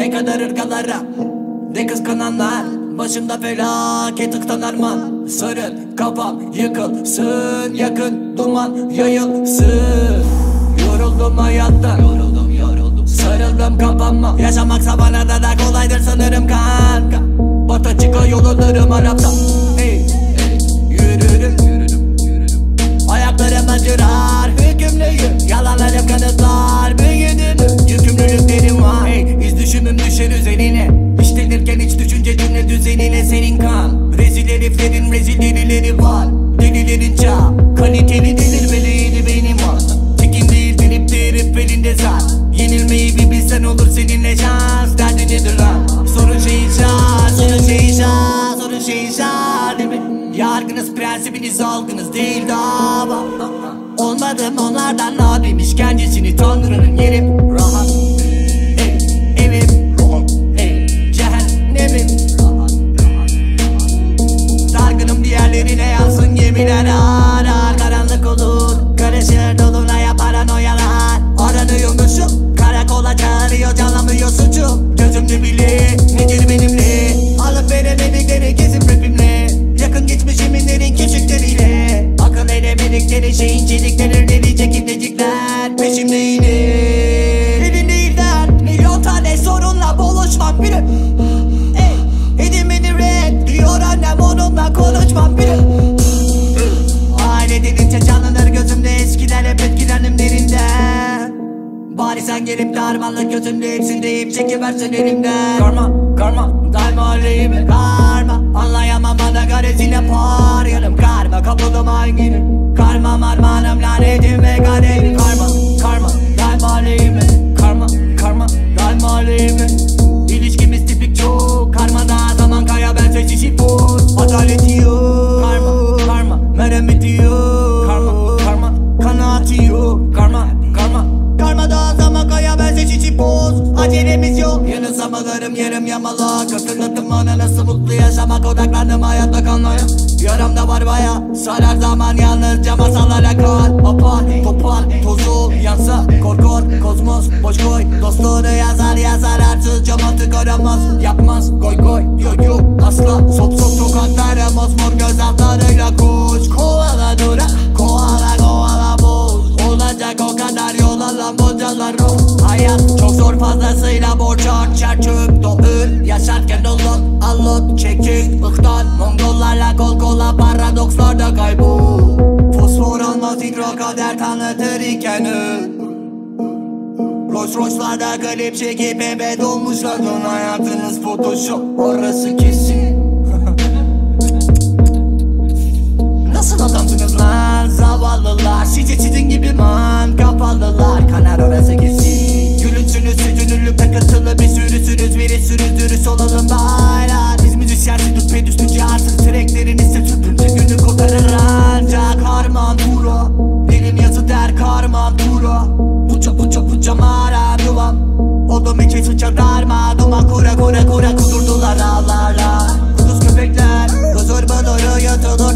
Ne kadar ırgalara Ne kıskananlar. Başımda felaket ıktan arman Sarıl kafam yıkılsın Yakın duman yayılsın. Yoruldum hayattan Yoruldum yoruldum Sarıldım kafama. Yaşamak bana da kolaydır sanırım kanka. Bata çıka yollarım Arap'ta şans Sorun şey şans değil mi? Yargınız prensibiniz algınız değil dava Olmadım onlardan abim işkencesini peşimde yine Elin değiller milyon tane sorunla boğuşmam biri Ey, edimini red diyor annem onunla konuşmam bile. Aile denince canlanır gözümde eskiler hep etkilendim derinden. Bari sen gelip de gözümde hepsinde ip çekiversen elimden. Karma, karma, daima aleyhime karma Anlayamam bana garezine par Yarım karma, kapılım hanginim Karma, marmanım, Yanılsamalarım yarım yamalak Hatırlattım bana nasıl mutlu yaşamak Odaklandım hayatta kalmaya. Yaramda var baya. Sarar zaman yalnızca masallara kal Apar, topar, tozu yansa Korkor, kozmos, boş koy. Dostluğunu yazar yazar. Arsızca mantık aramaz. Yapmaz, goy goy, yo yo Asla, sop sop sokaklara Mosmor harçar çöp Doğur yaşarken dolot allot çekik ıhtan Mongollarla kol kola paradokslarda kaybol. Fosfor olmaz hidro kader tanıtır iken Rolls Royce'larda klip çekip ebe dolmuşlar. Dön hayatınız photoshop orası kesin kura kura kura kudurdular ağlarla. Kuduz köpekler Huzur buluru yutulursa